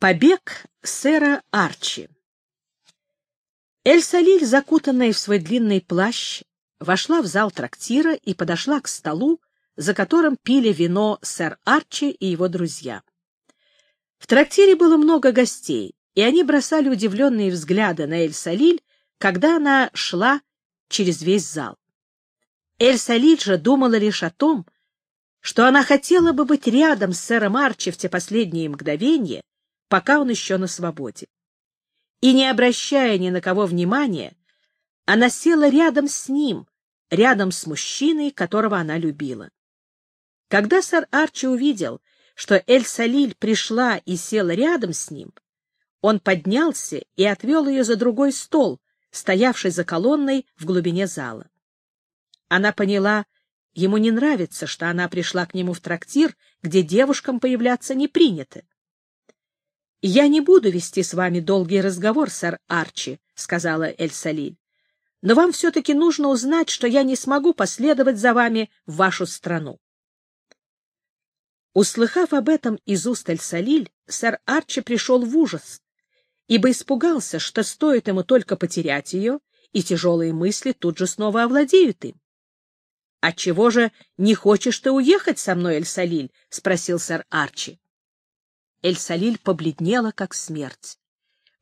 Побег сэра Арчи Эль-Салиль, закутанная в свой длинный плащ, вошла в зал трактира и подошла к столу, за которым пили вино сэр Арчи и его друзья. В трактире было много гостей, и они бросали удивленные взгляды на Эль-Салиль, когда она шла через весь зал. Эль-Салиль же думала лишь о том, что она хотела бы быть рядом с сэром Арчи в те последние мгновения, пока он еще на свободе. И, не обращая ни на кого внимания, она села рядом с ним, рядом с мужчиной, которого она любила. Когда сэр Арчи увидел, что Эль-Салиль пришла и села рядом с ним, он поднялся и отвел ее за другой стол, стоявший за колонной в глубине зала. Она поняла, ему не нравится, что она пришла к нему в трактир, где девушкам появляться не принято. — Я не буду вести с вами долгий разговор, сэр Арчи, — сказала Эль-Салиль. — Но вам все-таки нужно узнать, что я не смогу последовать за вами в вашу страну. Услыхав об этом из уст Эль-Салиль, сэр Арчи пришел в ужас, ибо испугался, что стоит ему только потерять ее, и тяжелые мысли тут же снова овладеют им. — Отчего же не хочешь ты уехать со мной, Эль-Салиль? — спросил сэр Арчи. Эль-Салиль побледнела, как смерть.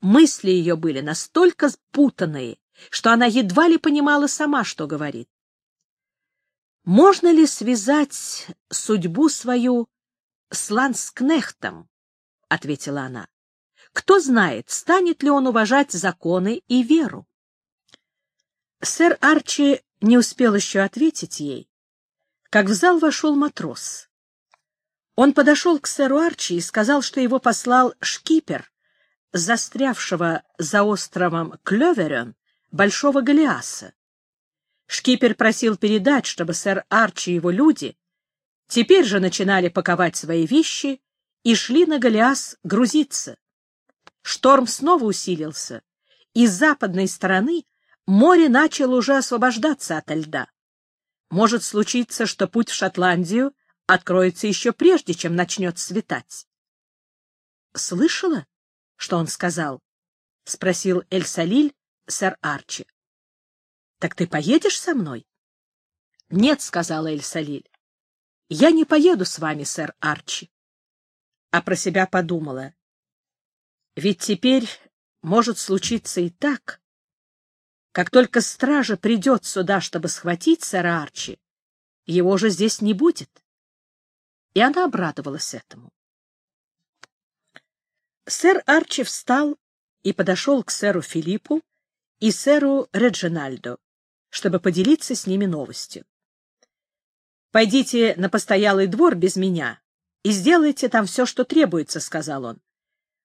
Мысли ее были настолько спутанные, что она едва ли понимала сама, что говорит. Можно ли связать судьбу свою с Ланскнехтом? — ответила она. — Кто знает, станет ли он уважать законы и веру? Сэр Арчи не успел еще ответить ей, как в зал вошел матрос. Он подошел к сэру Арчи и сказал, что его послал шкипер, застрявшего за островом Клёверен, большого Голиаса. Шкипер просил передать, чтобы сэр Арчи и его люди теперь же начинали паковать свои вещи и шли на Голиас грузиться. Шторм снова усилился, и с западной стороны море начало уже освобождаться от льда. Может случиться, что путь в Шотландию откроется еще прежде, чем начнет светать. — Слышала, что он сказал? — спросил Эль-Салиль сэр Арчи. — Так ты поедешь со мной? — Нет, — сказала Эль-Салиль. — Я не поеду с вами, сэр Арчи. А про себя подумала. Ведь теперь может случиться и так. Как только стража придет сюда, чтобы схватить сэра Арчи, его же здесь не будет и она обрадовалась этому. Сэр Арчи встал и подошел к сэру Филиппу и сэру Реджинальдо, чтобы поделиться с ними новостью. «Пойдите на постоялый двор без меня и сделайте там все, что требуется», — сказал он.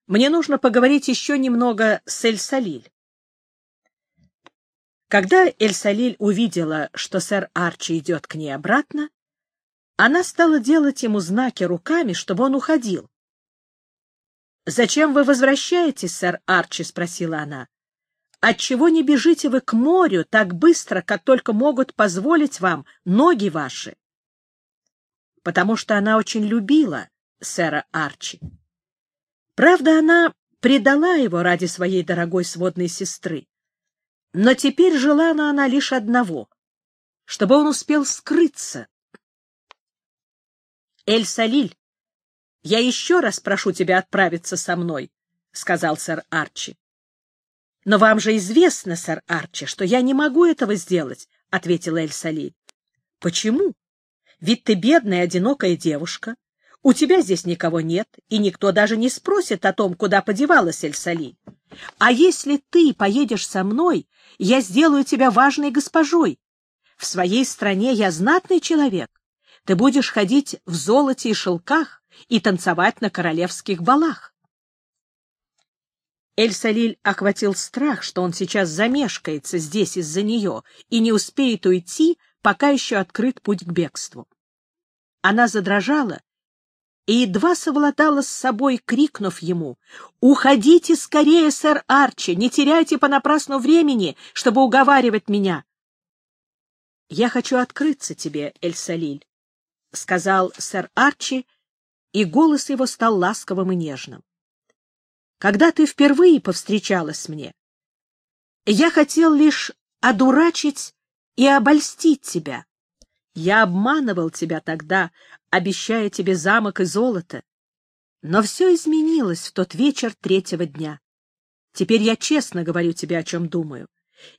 «Мне нужно поговорить еще немного с Эль-Салиль». Когда Эль-Салиль увидела, что сэр Арчи идет к ней обратно, она стала делать ему знаки руками, чтобы он уходил. «Зачем вы возвращаетесь, сэр Арчи?» — спросила она. «Отчего не бежите вы к морю так быстро, как только могут позволить вам ноги ваши?» Потому что она очень любила сэра Арчи. Правда, она предала его ради своей дорогой сводной сестры. Но теперь желала она лишь одного — чтобы он успел скрыться, Эль-Салиль, я еще раз прошу тебя отправиться со мной, — сказал сэр Арчи. — Но вам же известно, сэр Арчи, что я не могу этого сделать, — ответила Эль-Салиль. — Почему? Ведь ты бедная, одинокая девушка. У тебя здесь никого нет, и никто даже не спросит о том, куда подевалась Эль-Салиль. А если ты поедешь со мной, я сделаю тебя важной госпожой. В своей стране я знатный человек. Ты будешь ходить в золоте и шелках и танцевать на королевских балах. Эль-Салиль охватил страх, что он сейчас замешкается здесь из-за нее и не успеет уйти, пока еще открыт путь к бегству. Она задрожала и едва совладала с собой, крикнув ему, «Уходите скорее, сэр Арчи, не теряйте понапрасну времени, чтобы уговаривать меня!» «Я хочу открыться тебе, Эль-Салиль. — сказал сэр Арчи, и голос его стал ласковым и нежным. когда ты впервые повстречалась мне, я хотел лишь одурачить и обольстить тебя. Я обманывал тебя тогда, обещая тебе замок и золото. Но все изменилось в тот вечер третьего дня. Теперь я честно говорю тебе, о чем думаю.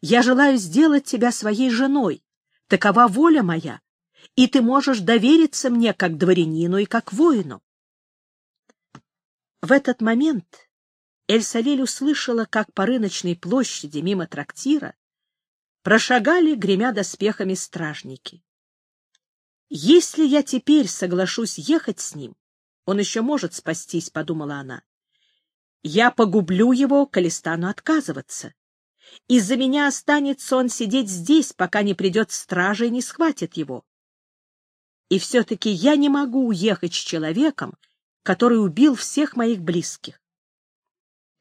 Я желаю сделать тебя своей женой. Такова воля моя, и ты можешь довериться мне как дворянину и как воину. В этот момент Эль-Салиль услышала, как по рыночной площади мимо трактира прошагали, гремя доспехами, стражники. «Если я теперь соглашусь ехать с ним, он еще может спастись», — подумала она. «Я погублю его, коли стану отказываться. Из-за меня останется он сидеть здесь, пока не придет стража и не схватит его. И все-таки я не могу уехать с человеком, который убил всех моих близких.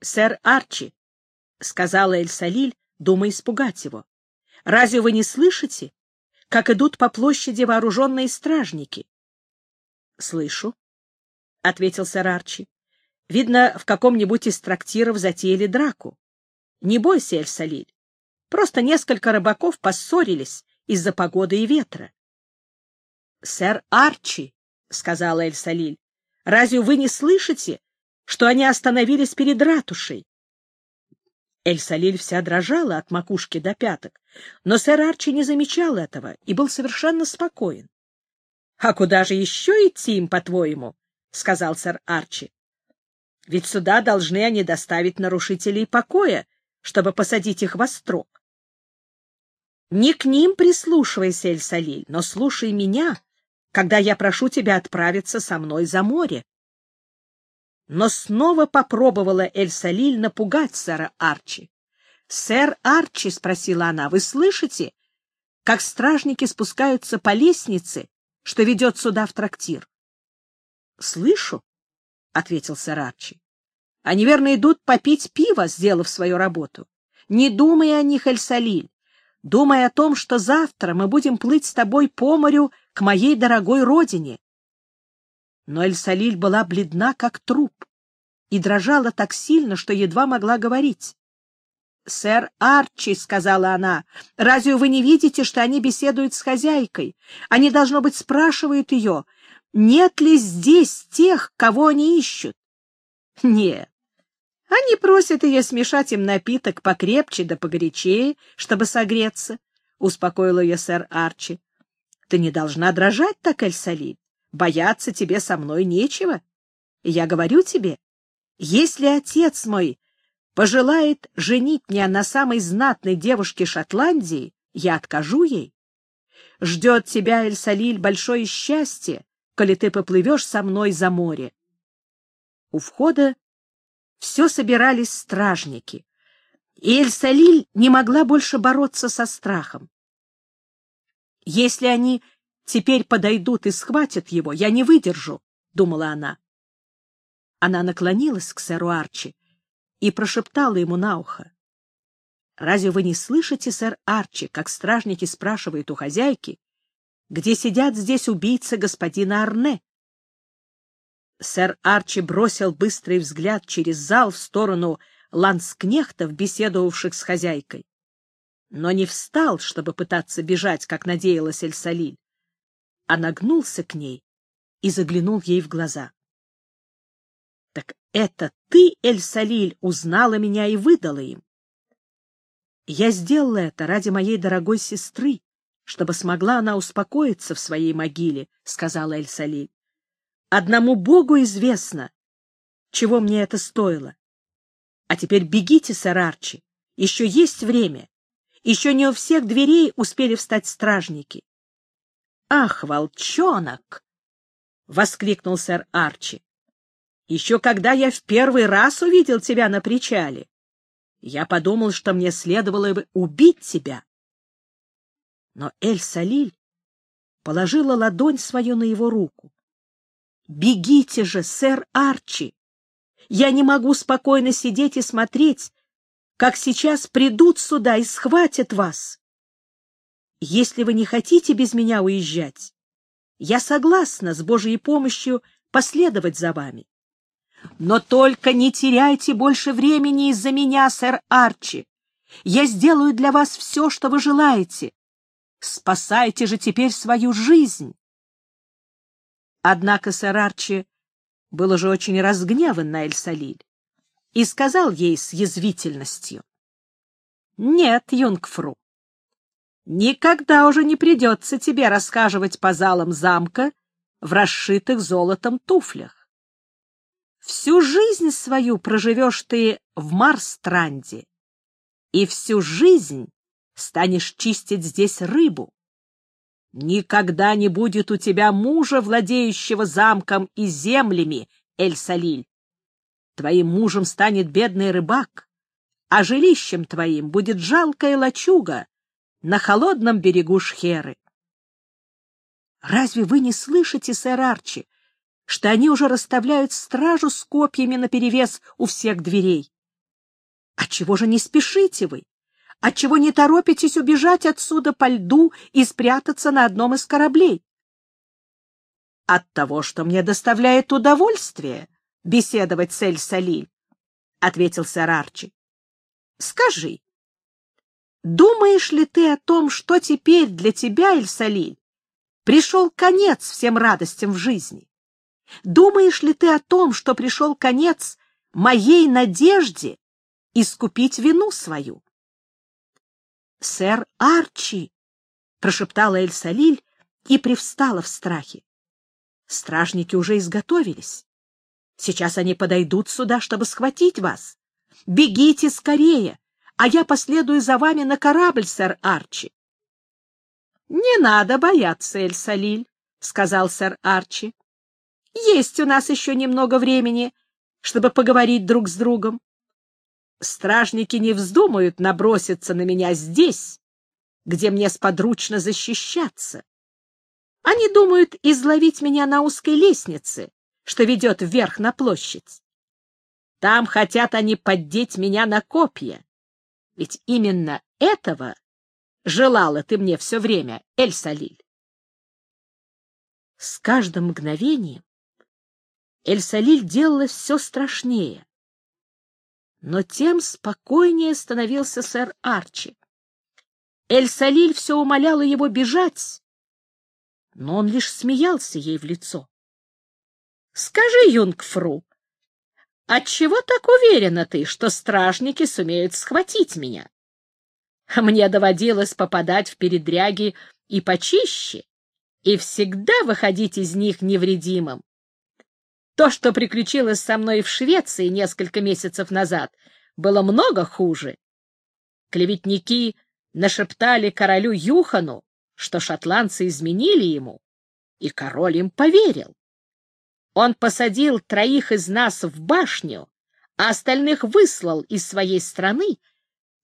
«Сэр Арчи», — сказала Эль-Салиль, думая испугать его, — «разве вы не слышите, как идут по площади вооруженные стражники?» «Слышу», — ответил сэр Арчи. «Видно, в каком-нибудь из трактиров затеяли драку. Не бойся, Эль-Салиль. Просто несколько рыбаков поссорились из-за погоды и ветра. — Сэр Арчи, — сказала Эль-Салиль, — разве вы не слышите, что они остановились перед ратушей? Эль-Салиль вся дрожала от макушки до пяток, но сэр Арчи не замечал этого и был совершенно спокоен. — А куда же еще идти им, по-твоему? — сказал сэр Арчи. — Ведь сюда должны они доставить нарушителей покоя, чтобы посадить их во строк. Не к ним прислушивайся, Эль-Салиль, но слушай меня, когда я прошу тебя отправиться со мной за море. Но снова попробовала Эль-Салиль напугать сэра Арчи. «Сэр Арчи», — спросила она, — «вы слышите, как стражники спускаются по лестнице, что ведет сюда в трактир?» «Слышу», — ответил сэр Арчи. Они, верно, идут попить пиво, сделав свою работу. Не думай о них, Эль-Салиль. Думай о том, что завтра мы будем плыть с тобой по морю к моей дорогой родине. Но Эль-Салиль была бледна, как труп, и дрожала так сильно, что едва могла говорить. — Сэр Арчи, — сказала она, — разве вы не видите, что они беседуют с хозяйкой? Они, должно быть, спрашивают ее, нет ли здесь тех, кого они ищут? — Нет, они просят ее смешать им напиток покрепче да погорячее, чтобы согреться, — успокоил ее сэр Арчи. — Ты не должна дрожать так, Эль-Салиль. Бояться тебе со мной нечего. Я говорю тебе, если отец мой пожелает женить меня на самой знатной девушке Шотландии, я откажу ей. Ждет тебя, Эль-Салиль, большое счастье, коли ты поплывешь со мной за море. У входа все собирались стражники, и Эль-Салиль не могла больше бороться со страхом. «Если они теперь подойдут и схватят его, я не выдержу», — думала она. Она наклонилась к сэру Арчи и прошептала ему на ухо. «Разве вы не слышите, сэр Арчи, как стражники спрашивают у хозяйки, где сидят здесь убийцы господина Арне?» Сэр Арчи бросил быстрый взгляд через зал в сторону ланскнехтов, беседовавших с хозяйкой. Но не встал, чтобы пытаться бежать, как надеялась Эль-Салиль, а нагнулся к ней и заглянул ей в глаза. — Так это ты, Эль-Салиль, узнала меня и выдала им? — Я сделала это ради моей дорогой сестры, чтобы смогла она успокоиться в своей могиле, — сказала Эль-Салиль. Одному Богу известно, чего мне это стоило. А теперь бегите, сэр Арчи. Еще есть время. Еще не у всех дверей успели встать стражники. — Ах, волчонок! — воскликнул сэр Арчи. — Еще когда я в первый раз увидел тебя на причале, я подумал, что мне следовало бы убить тебя. Но Эль-Салиль положила ладонь свою на его руку. Бегите же, сэр Арчи! Я не могу спокойно сидеть и смотреть, как сейчас придут сюда и схватят вас. Если вы не хотите без меня уезжать, я согласна с Божьей помощью последовать за вами. Но только не теряйте больше времени из-за меня, сэр Арчи. Я сделаю для вас все, что вы желаете. Спасайте же теперь свою жизнь. Однако сэр Арчи был уже очень разгневан на Эль-Салиль и сказал ей с язвительностью. — Нет, юнгфру, никогда уже не придется тебе рассказывать по залам замка в расшитых золотом туфлях. Всю жизнь свою проживешь ты в Марстранде, и всю жизнь станешь чистить здесь рыбу. Никогда не будет у тебя мужа, владеющего замком и землями, Эль-Салиль. Твоим мужем станет бедный рыбак, а жилищем твоим будет жалкая лачуга на холодном берегу Шхеры. Разве вы не слышите, сэр Арчи, что они уже расставляют стражу с копьями наперевес у всех дверей? Отчего же не спешите вы? Отчего не торопитесь убежать отсюда по льду и спрятаться на одном из кораблей? От того, что мне доставляет удовольствие беседовать с Эль-Салиль, — ответил сэр Арчи. — Скажи, думаешь ли ты о том, что теперь для тебя, Эль-Салиль, пришел конец всем радостям в жизни? Думаешь ли ты о том, что пришел конец моей надежде искупить вину свою? «Сэр Арчи!» — прошептала Эль-Салиль и привстала в страхе. Стражники уже изготовились. Сейчас они подойдут сюда, чтобы схватить вас. Бегите скорее, а я последую за вами на корабль, сэр Арчи. — Не надо бояться, Эль-Салиль, — сказал сэр Арчи. — Есть у нас еще немного времени, чтобы поговорить друг с другом стражники не вздумают наброситься на меня здесь, где мне сподручно защищаться. Они думают изловить меня на узкой лестнице, что ведет вверх на площадь. Там хотят они поддеть меня на копья. Ведь именно этого желала ты мне все время, Эль-Салиль. С каждым мгновением Эль-Салиль делала все страшнее. Но тем спокойнее становился сэр Арчи. Эль-Салиль все умоляла его бежать, но он лишь смеялся ей в лицо. — Скажи, юнгфру, отчего так уверена ты, что стражники сумеют схватить меня? Мне доводилось попадать в передряги и почище, и всегда выходить из них невредимым. То, что приключилось со мной в Швеции несколько месяцев назад, было много хуже. Клеветники нашептали королю Юхану, что шотландцы изменили ему, и король им поверил. Он посадил троих из нас в башню, а остальных выслал из своей страны,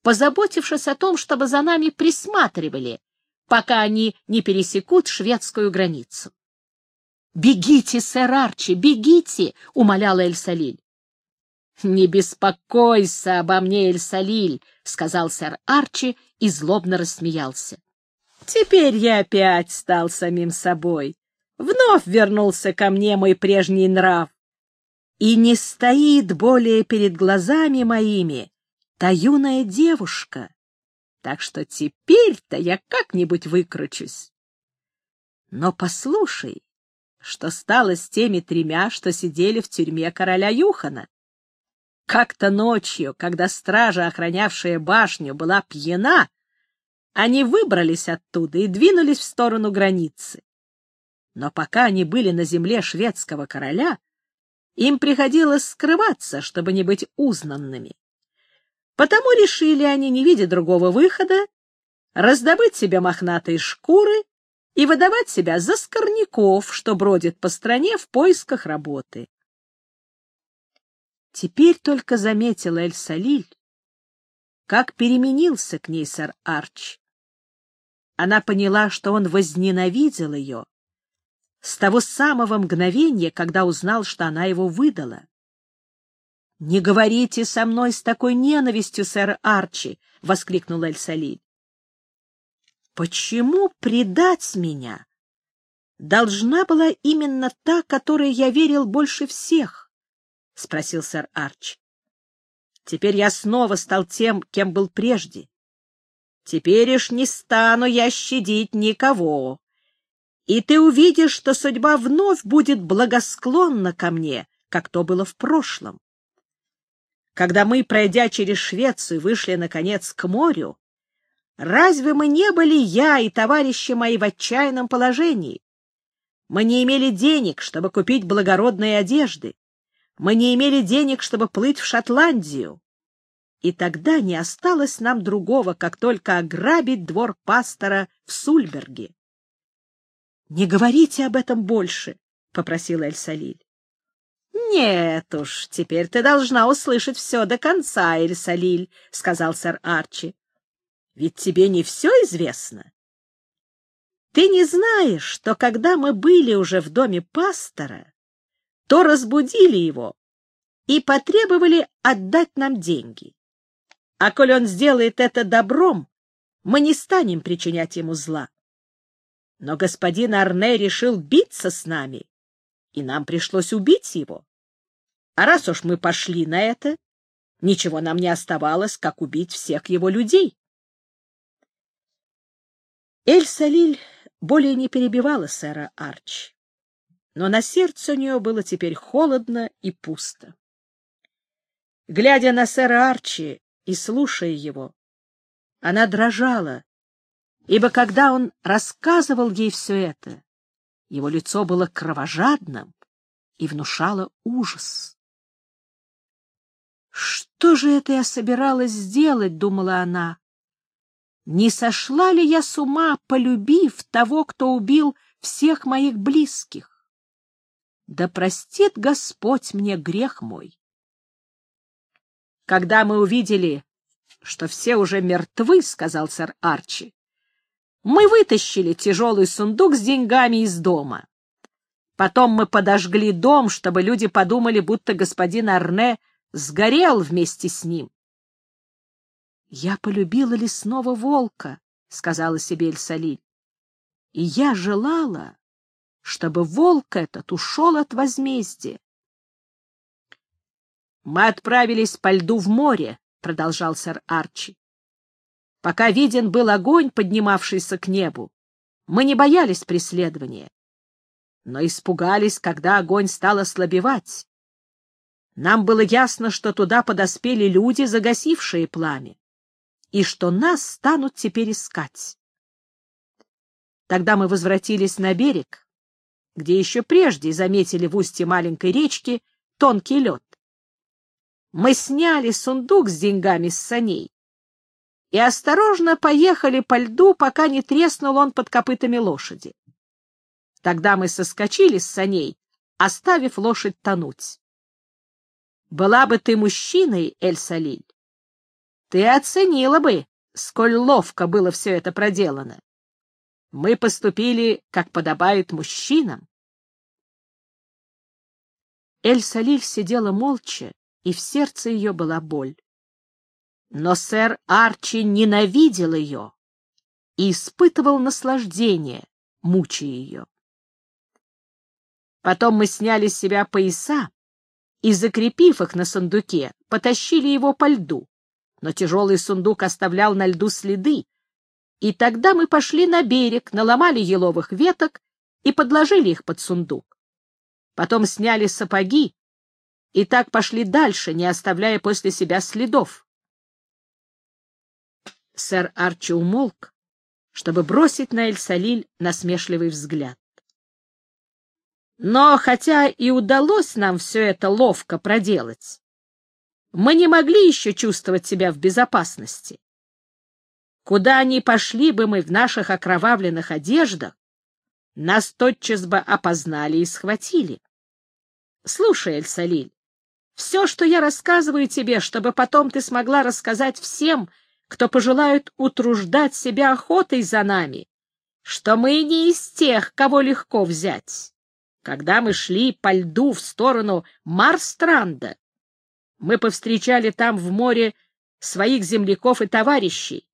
позаботившись о том, чтобы за нами присматривали, пока они не пересекут шведскую границу. «Бегите, сэр Арчи, бегите!» — умоляла Эль-Салиль. «Не беспокойся обо мне, Эль-Салиль», — сказал сэр Арчи и злобно рассмеялся. «Теперь я опять стал самим собой. Вновь вернулся ко мне мой прежний нрав. И не стоит более перед глазами моими та юная девушка. Так что теперь-то я как-нибудь выкручусь. Но послушай, что стало с теми тремя, что сидели в тюрьме короля Юхана. Как-то ночью, когда стража, охранявшая башню, была пьяна, они выбрались оттуда и двинулись в сторону границы. Но пока они были на земле шведского короля, им приходилось скрываться, чтобы не быть узнанными. Потому решили они, не видя другого выхода, раздобыть себе мохнатые шкуры и выдавать себя за скорняков, что бродит по стране в поисках работы. Теперь только заметила Эль-Салиль, как переменился к ней сэр Арч. Она поняла, что он возненавидел ее с того самого мгновения, когда узнал, что она его выдала. — Не говорите со мной с такой ненавистью, сэр Арчи! — воскликнул Эль-Салиль. Почему предать меня? Должна была именно та, которой я верил больше всех, спросил сэр Арч. Теперь я снова стал тем, кем был прежде. Теперь уж не стану я щадить никого. И ты увидишь, что судьба вновь будет благосклонна ко мне, как то было в прошлом. Когда мы, пройдя через Швецию, вышли, наконец, к морю, разве мы не были я и товарищи мои в отчаянном положении? Мы не имели денег, чтобы купить благородные одежды. Мы не имели денег, чтобы плыть в Шотландию. И тогда не осталось нам другого, как только ограбить двор пастора в Сульберге. — Не говорите об этом больше, — попросила Эль-Салиль. — Нет уж, теперь ты должна услышать все до конца, Эль-Салиль, — сказал сэр Арчи. — Ведь тебе не все известно. Ты не знаешь, что когда мы были уже в доме пастора, то разбудили его и потребовали отдать нам деньги. А коль он сделает это добром, мы не станем причинять ему зла. Но господин Арне решил биться с нами, и нам пришлось убить его. А раз уж мы пошли на это, ничего нам не оставалось, как убить всех его людей. Эль-Салиль более не перебивала сэра Арч, но на сердце у нее было теперь холодно и пусто. Глядя на сэра Арчи и слушая его, она дрожала, ибо когда он рассказывал ей все это, его лицо было кровожадным и внушало ужас. «Что же это я собиралась сделать?» — думала она. «Не сошла ли я с ума, полюбив того, кто убил всех моих близких? Да простит Господь мне грех мой!» Когда мы увидели, что все уже мертвы, — сказал сэр Арчи, — мы вытащили тяжелый сундук с деньгами из дома. Потом мы подожгли дом, чтобы люди подумали, будто господин Арне сгорел вместе с ним. — Я полюбила лесного волка, — сказала себе Эльсалиль, — и я желала, чтобы волк этот ушел от возмездия. Мы отправились по льду в море, — продолжал сэр Арчи. Пока виден был огонь, поднимавшийся к небу, мы не боялись преследования, но испугались, когда огонь стал ослабевать. Нам было ясно, что туда подоспели люди, загасившие пламя, и что нас станут теперь искать. Тогда мы возвратились на берег, где еще прежде заметили в устье маленькой речки тонкий лед мы сняли сундук с деньгами с саней и осторожно поехали по льду, пока не треснул он под копытами лошади. Тогда мы соскочили с саней, оставив лошадь тонуть. Была бы ты мужчиной, Эль-Салиль, ты оценила бы, сколь ловко было все это проделано. Мы поступили, как подобает мужчинам. Эль-Салиль сидела молча, и в сердце ее была боль. Но сэр Арчи ненавидел ее и испытывал наслаждение, мучая ее. Потом мы сняли с себя пояса и, закрепив их на сундуке, потащили его по льду, но тяжелый сундук оставлял на льду следы, и тогда мы пошли на берег, наломали еловых веток и подложили их под сундук. Потом сняли сапоги и так пошли дальше, не оставляя после себя следов. Сэр Арчи умолк, чтобы бросить на Эль-Салиль насмешливый взгляд. Но хотя и удалось нам все это ловко проделать, мы не могли еще чувствовать себя в безопасности. Куда ни пошли бы мы в наших окровавленных одеждах, нас тотчас бы опознали и схватили. Слушай, Эль-Салиль, все, что я рассказываю тебе, чтобы потом ты смогла рассказать всем, кто пожелают утруждать себя охотой за нами, что мы не из тех, кого легко взять. Когда мы шли по льду в сторону Марстранда, мы повстречали там в море своих земляков и товарищей,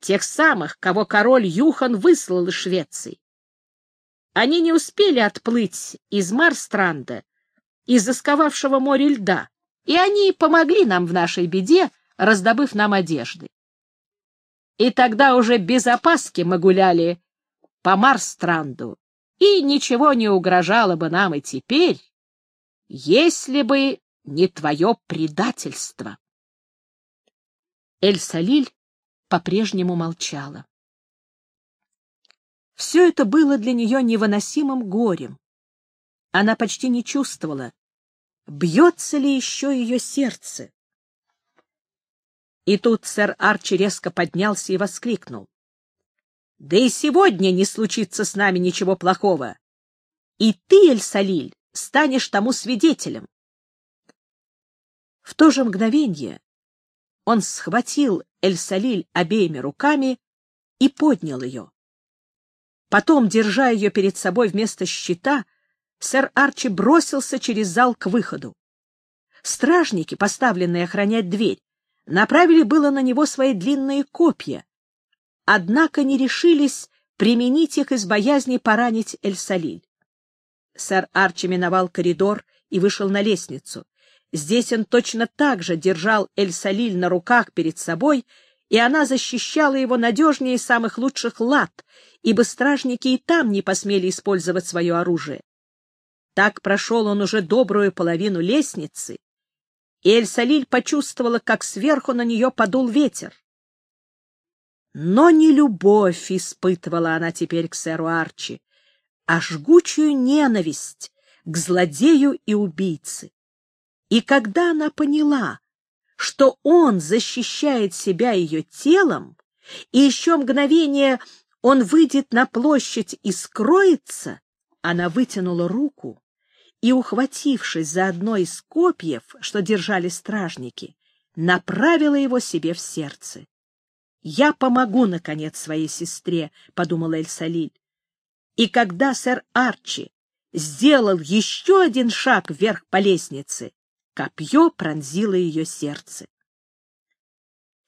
тех самых, кого король Юхан выслал из Швеции. Они не успели отплыть из Марстранда, из исковавшего море льда, и они помогли нам в нашей беде, раздобыв нам одежды. И тогда уже без опаски мы гуляли по Марстранду, и ничего не угрожало бы нам и теперь, если бы не твое предательство. Эль-Салиль по-прежнему молчала. Все это было для нее невыносимым горем. Она почти не чувствовала, бьется ли еще ее сердце. И тут сэр Арчи резко поднялся и воскликнул. — Да и сегодня не случится с нами ничего плохого. И ты, Эль-Салиль, станешь тому свидетелем. В то же мгновение он схватил Эль-Салиль обеими руками и поднял ее. Потом, держа ее перед собой вместо щита, сэр Арчи бросился через зал к выходу. Стражники, поставленные охранять дверь, направили было на него свои длинные копья, однако не решились применить их из боязни поранить Эль-Салиль. Сэр Арчи миновал коридор и вышел на лестницу. Здесь он точно так же держал Эль-Салиль на руках перед собой, и она защищала его надежнее самых лучших лад, ибо стражники и там не посмели использовать свое оружие. Так прошел он уже добрую половину лестницы, и Эль-Салиль почувствовала, как сверху на нее подул ветер. Но не любовь испытывала она теперь к сэру Арчи, а жгучую ненависть к злодею и убийце. И когда она поняла, что он защищает себя ее телом, и еще мгновение он выйдет на площадь и скроется, она вытянула руку и, ухватившись за одно из копьев, что держали стражники, направила его себе в сердце. «Я помогу, наконец, своей сестре», — подумала Эль-Салиль. И когда сэр Арчи сделал еще один шаг вверх по лестнице, копье пронзило ее сердце.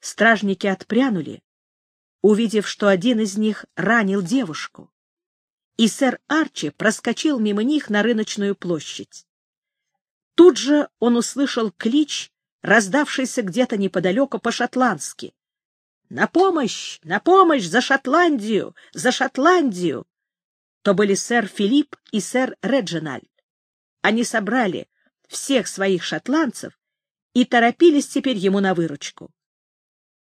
Стражники отпрянули, увидев, что один из них ранил девушку, и сэр Арчи проскочил мимо них на рыночную площадь. Тут же он услышал клич, раздавшийся где-то неподалеку по-шотландски. «На помощь! На помощь! За Шотландию! За Шотландию!» то были сэр Филипп и сэр Реджинальд. Они собрали всех своих шотландцев и торопились теперь ему на выручку.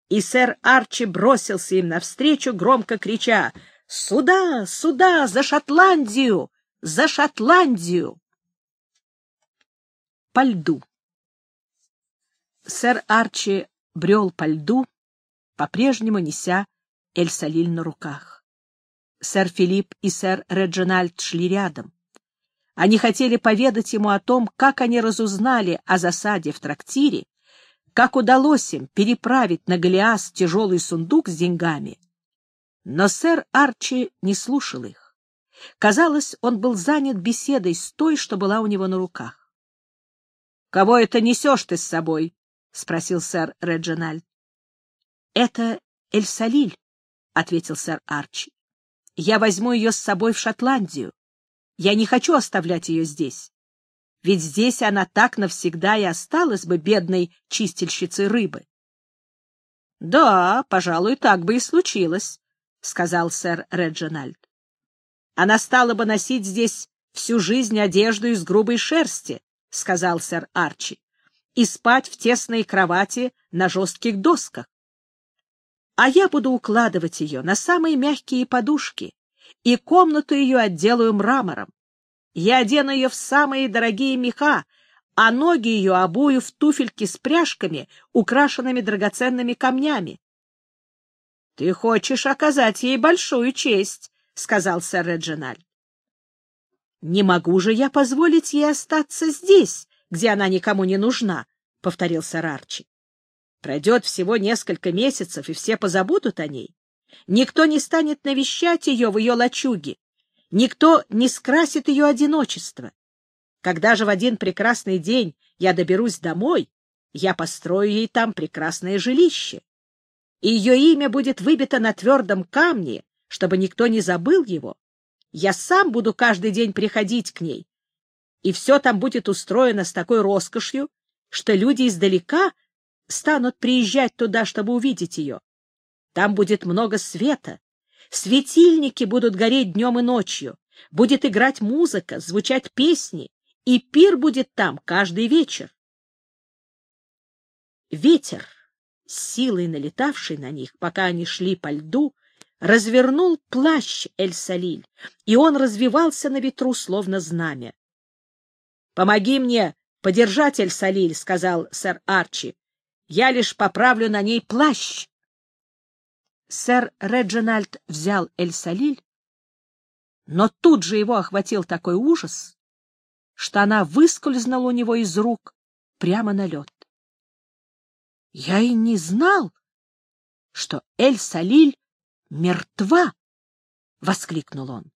И сэр Арчи бросился им навстречу, громко крича «Сюда! Сюда! За Шотландию! За Шотландию!» По льду. Сэр Арчи брел по льду, по-прежнему неся Эль-Салиль на руках. Сэр Филипп и сэр Реджинальд шли рядом. Они хотели поведать ему о том, как они разузнали о засаде в трактире, как удалось им переправить на Голиас тяжелый сундук с деньгами. Но сэр Арчи не слушал их. Казалось, он был занят беседой с той, что была у него на руках. — Кого это несешь ты с собой? — спросил сэр Реджинальд. — Это Эль-Салиль, — ответил сэр Арчи. Я возьму ее с собой в Шотландию. Я не хочу оставлять ее здесь. Ведь здесь она так навсегда и осталась бы бедной чистильщицей рыбы. — Да, пожалуй, так бы и случилось, — сказал сэр Реджинальд. — Она стала бы носить здесь всю жизнь одежду из грубой шерсти, — сказал сэр Арчи, — и спать в тесной кровати на жестких досках а я буду укладывать ее на самые мягкие подушки, и комнату ее отделаю мрамором. Я одену ее в самые дорогие меха, а ноги ее обую в туфельки с пряжками, украшенными драгоценными камнями. — Ты хочешь оказать ей большую честь, — сказал сэр Реджинальд. — Не могу же я позволить ей остаться здесь, где она никому не нужна, — повторил сэр Арчи. Пройдет всего несколько месяцев, и все позабудут о ней. Никто не станет навещать ее в ее лачуге. Никто не скрасит ее одиночество. Когда же в один прекрасный день я доберусь домой, я построю ей там прекрасное жилище. И ее имя будет выбито на твердом камне, чтобы никто не забыл его. Я сам буду каждый день приходить к ней. и все там будет устроено с такой роскошью, что люди издалека станут приезжать туда, чтобы увидеть ее. Там будет много света, светильники будут гореть днем и ночью, будет играть музыка, звучать песни, и пир будет там каждый вечер. Ветер, силой налетавший на них, пока они шли по льду, развернул плащ Эль-Салиль, и он развивался на ветру, словно знамя. — Помоги мне подержать Эль-Салиль, — сказал сэр Арчи. — Я лишь поправлю на ней плащ. Сэр Реджинальд взял Эль-Салиль, но тут же его охватил такой ужас, что она выскользнула у него из рук прямо на лед. — Я и не знал, что Эль-Салиль мертва! — воскликнул он.